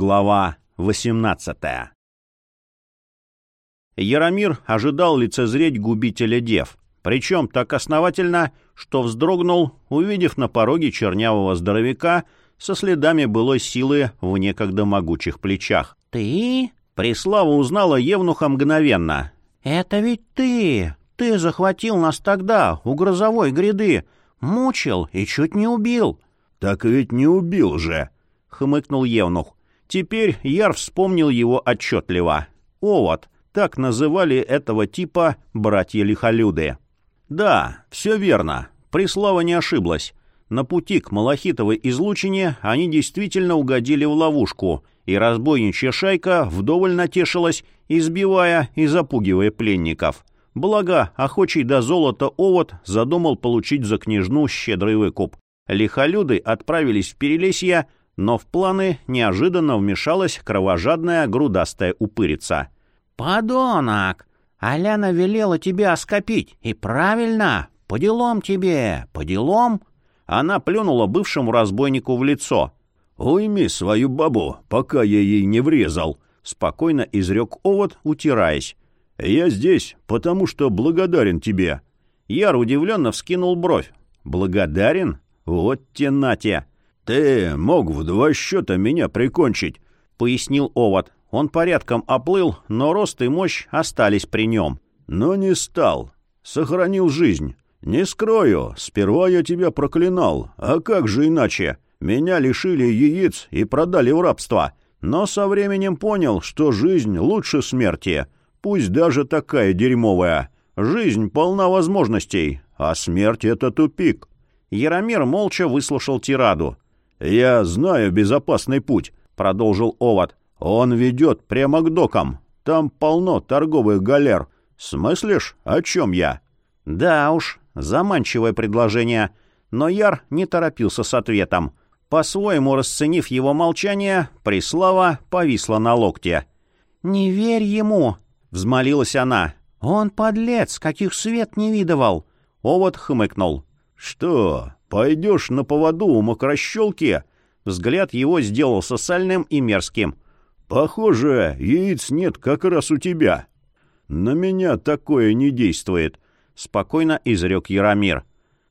Глава 18 Яромир ожидал лицезреть губителя дев, причем так основательно, что вздрогнул, увидев на пороге чернявого здоровяка со следами былой силы в некогда могучих плечах. «Ты?» Преслава узнала Евнуха мгновенно. «Это ведь ты! Ты захватил нас тогда, у грозовой гряды, мучил и чуть не убил!» «Так ведь не убил же!» — хмыкнул Евнух. Теперь Яр вспомнил его отчетливо. Овод. Так называли этого типа братья Лихолюды. Да, все верно. Прислава не ошиблась. На пути к Малахитовой излучине они действительно угодили в ловушку, и разбойничья шайка вдоволь натешилась, избивая и запугивая пленников. Благо, охочий до золота овод задумал получить за княжну щедрый выкуп. Лихолюды отправились в Перелесье, но в планы неожиданно вмешалась кровожадная грудастая упырица. «Подонок! Аляна велела тебя оскопить, и правильно! По делам тебе, по делам!» Она плюнула бывшему разбойнику в лицо. «Уйми свою бабу, пока я ей не врезал!» — спокойно изрек овод, утираясь. «Я здесь, потому что благодарен тебе». Яр удивленно вскинул бровь. «Благодарен? Вот те на те!» «Ты мог в два счета меня прикончить», — пояснил Овод. Он порядком оплыл, но рост и мощь остались при нем. «Но не стал. Сохранил жизнь. Не скрою, сперва я тебя проклинал. А как же иначе? Меня лишили яиц и продали в рабство. Но со временем понял, что жизнь лучше смерти. Пусть даже такая дерьмовая. Жизнь полна возможностей, а смерть — это тупик». Яромир молча выслушал тираду. «Я знаю безопасный путь», — продолжил Овод. «Он ведет прямо к докам. Там полно торговых галер. Смыслишь, о чем я?» «Да уж, заманчивое предложение». Но Яр не торопился с ответом. По-своему расценив его молчание, Преслава повисла на локте. «Не верь ему!» — взмолилась она. «Он подлец, каких свет не видывал!» Овод хмыкнул. «Что, пойдешь на поводу у мокрощелки?» Взгляд его сделался сальным и мерзким. «Похоже, яиц нет как раз у тебя». «На меня такое не действует», — спокойно изрек Яромир.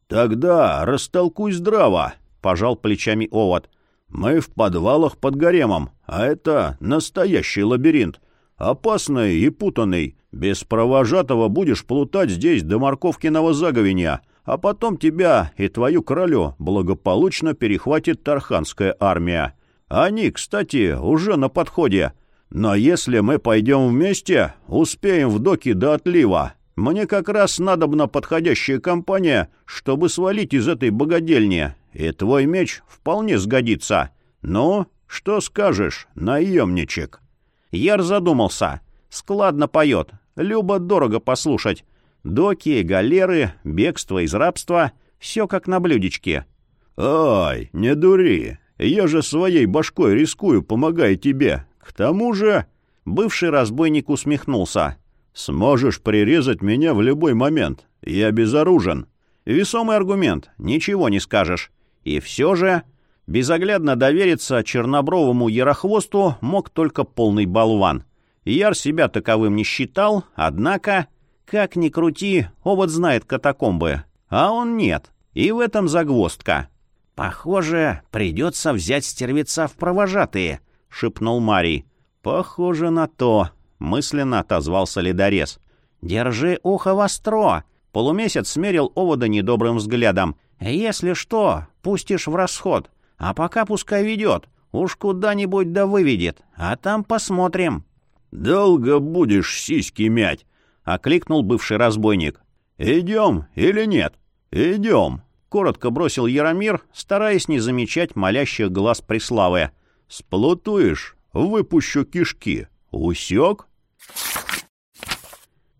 «Тогда растолкуй здраво», — пожал плечами овод. «Мы в подвалах под гаремом, а это настоящий лабиринт. Опасный и путанный. Без провожатого будешь плутать здесь до морковкиного заговенья а потом тебя и твою королю благополучно перехватит Тарханская армия. Они, кстати, уже на подходе. Но если мы пойдем вместе, успеем в доки до отлива. Мне как раз надобна подходящая компания, чтобы свалить из этой богадельни, и твой меч вполне сгодится. Ну, что скажешь, наемничек?» Яр задумался. Складно поет. Любо дорого послушать. Доки, галеры, бегство из рабства — все как на блюдечке. «Ай, не дури! Я же своей башкой рискую, помогая тебе. К тому же...» Бывший разбойник усмехнулся. «Сможешь прирезать меня в любой момент. Я безоружен». Весомый аргумент, ничего не скажешь. И все же... Безоглядно довериться чернобровому ярохвосту мог только полный болван. Яр себя таковым не считал, однако... Как ни крути, овод знает катакомбы, а он нет. И в этом загвоздка. «Похоже, придется взять стервеца в провожатые», — шепнул Марий. «Похоже на то», — мысленно отозвался ледорез. «Держи ухо востро», — полумесяц смерил овода недобрым взглядом. «Если что, пустишь в расход. А пока пускай ведет. Уж куда-нибудь да выведет. А там посмотрим». «Долго будешь сиськи мять?» Окликнул бывший разбойник. «Идем или нет?» «Идем», — коротко бросил Яромир, стараясь не замечать молящих глаз Преславы. «Сплутуешь, выпущу кишки. Усек?»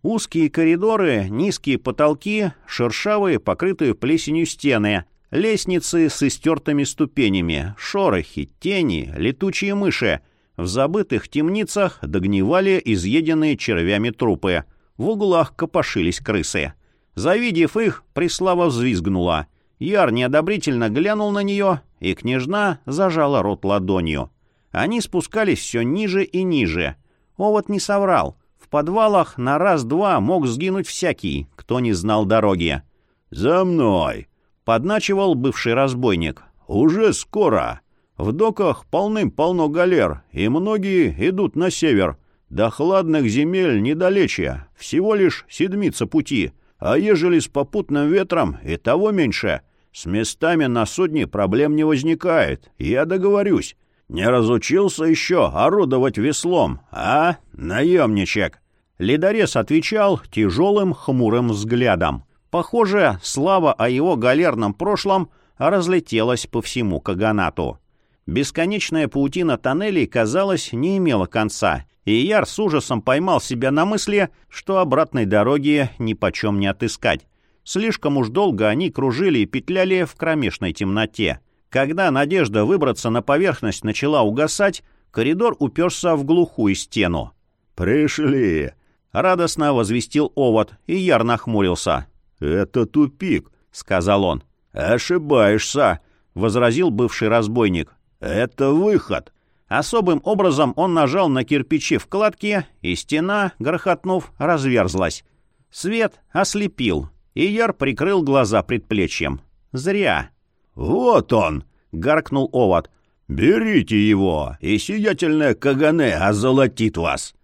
Узкие коридоры, низкие потолки, шершавые, покрытые плесенью стены, лестницы с истертыми ступенями, шорохи, тени, летучие мыши. В забытых темницах догнивали изъеденные червями трупы — в углах копошились крысы. Завидев их, Преслава взвизгнула. Яр неодобрительно глянул на нее, и княжна зажала рот ладонью. Они спускались все ниже и ниже. Овод не соврал. В подвалах на раз-два мог сгинуть всякий, кто не знал дороги. «За мной!» — подначивал бывший разбойник. «Уже скоро. В доках полным-полно галер, и многие идут на север. До хладных земель недалече, всего лишь седмица пути. А ежели с попутным ветром, и того меньше. С местами на судне проблем не возникает, я договорюсь. Не разучился еще орудовать веслом, а, наемничек?» Ледорез отвечал тяжелым хмурым взглядом. Похоже, слава о его галерном прошлом разлетелась по всему Каганату. Бесконечная паутина тоннелей, казалось, не имела конца, и Яр с ужасом поймал себя на мысли, что обратной дороги ни почем не отыскать. Слишком уж долго они кружили и петляли в кромешной темноте. Когда надежда выбраться на поверхность начала угасать, коридор уперся в глухую стену. «Пришли!» — радостно возвестил овод, и Яр нахмурился. «Это тупик», — сказал он. «Ошибаешься», — возразил бывший разбойник. «Это выход». Особым образом он нажал на кирпичи вкладки, и стена, грохотнув, разверзлась. Свет ослепил, и Яр прикрыл глаза предплечьем. Зря. «Вот он!» — гаркнул овод. «Берите его, и сиятельная Кагане озолотит вас!»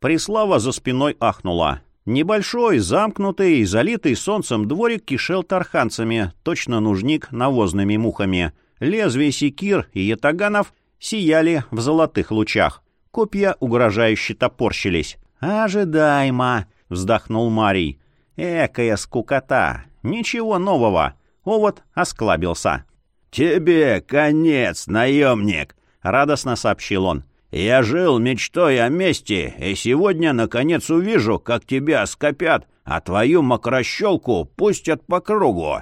Прислава за спиной ахнула. Небольшой, замкнутый, залитый солнцем дворик кишел тарханцами, точно нужник навозными мухами. Лезвия секир и ятаганов сияли в золотых лучах. Копья угрожающе топорщились. «Ожидаемо!» — вздохнул Марий. «Экая скукота! Ничего нового!» Овод осклабился. «Тебе конец, наемник!» — радостно сообщил он. Я жил мечтой о мести, и сегодня, наконец, увижу, как тебя скопят, а твою мокрощелку пустят по кругу».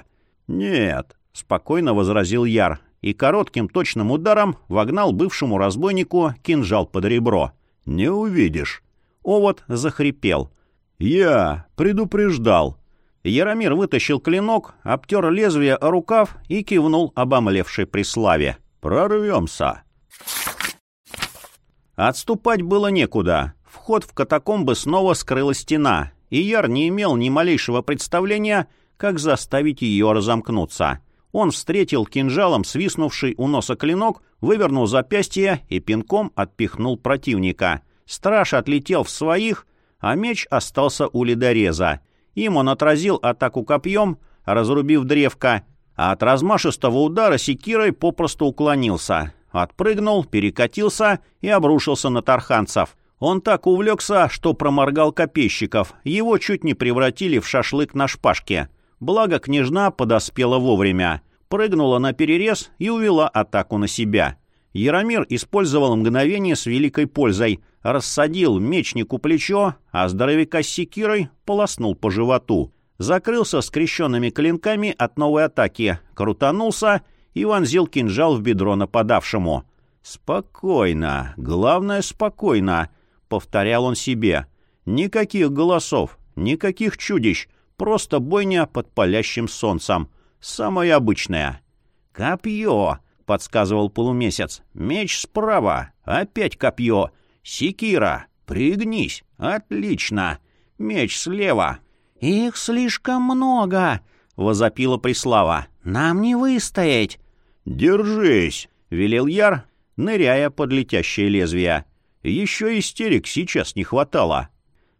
«Нет», — спокойно возразил Яр, и коротким точным ударом вогнал бывшему разбойнику кинжал под ребро. «Не увидишь». Овод захрипел. «Я предупреждал». Яромир вытащил клинок, обтер лезвие о рукав и кивнул обомлевшей при славе. «Прорвемся». Отступать было некуда. Вход в катакомбы снова скрыла стена, и Яр не имел ни малейшего представления, как заставить ее разомкнуться. Он встретил кинжалом свистнувший у носа клинок, вывернул запястье и пинком отпихнул противника. Страж отлетел в своих, а меч остался у ледореза. Им он отразил атаку копьем, разрубив древко, а от размашистого удара секирой попросту уклонился. Отпрыгнул, перекатился и обрушился на тарханцев. Он так увлекся, что проморгал копейщиков. Его чуть не превратили в шашлык на шпажке. Благо княжна подоспела вовремя. Прыгнула на перерез и увела атаку на себя. Яромир использовал мгновение с великой пользой. Рассадил мечнику плечо, а здоровяка с секирой полоснул по животу. Закрылся скрещенными клинками от новой атаки, крутанулся и вонзил кинжал в бедро нападавшему. «Спокойно, главное, спокойно», — повторял он себе. «Никаких голосов, никаких чудищ, просто бойня под палящим солнцем. Самое обычное». «Копье», — подсказывал полумесяц. «Меч справа, опять копье. Секира, пригнись, отлично. Меч слева». «Их слишком много», — возопила Преслава. «Нам не выстоять». «Держись!» — велел Яр, ныряя под летящее лезвие. «Еще истерик сейчас не хватало».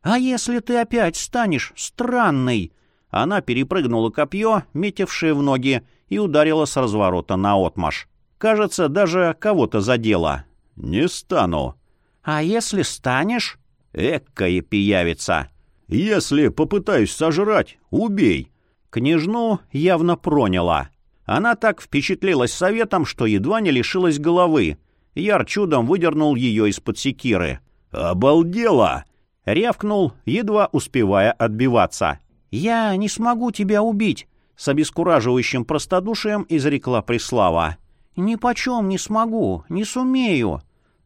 «А если ты опять станешь странный?» Она перепрыгнула копье, метившее в ноги, и ударила с разворота на отмаш. Кажется, даже кого-то задела. «Не стану». «А если станешь?» «Эккая пиявица». «Если попытаюсь сожрать, убей». Княжну явно проняла. Она так впечатлилась советом, что едва не лишилась головы. Яр чудом выдернул ее из-под секиры. «Обалдела!» — рявкнул, едва успевая отбиваться. «Я не смогу тебя убить!» — с обескураживающим простодушием изрекла Преслава. «Ни почем не смогу, не сумею!»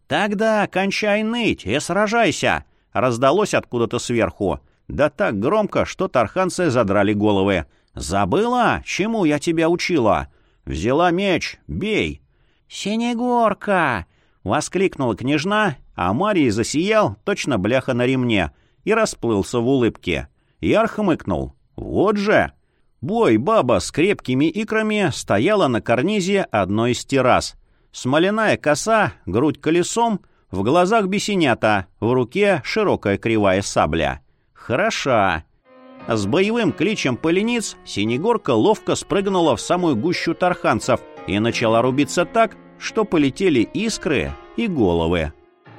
«Тогда кончай ныть и сражайся!» — раздалось откуда-то сверху. Да так громко, что тарханцы задрали головы. «Забыла, чему я тебя учила? Взяла меч, бей!» «Синегорка!» — Воскликнула княжна, а Марий засиял, точно бляха на ремне, и расплылся в улыбке. Яр хмыкнул. «Вот же!» Бой баба с крепкими икрами стояла на карнизе одной из террас. Смоляная коса, грудь колесом, в глазах бесенята, в руке широкая кривая сабля. Хороша. С боевым кличем полениц Синегорка ловко спрыгнула в самую гущу тарханцев и начала рубиться так, что полетели искры и головы.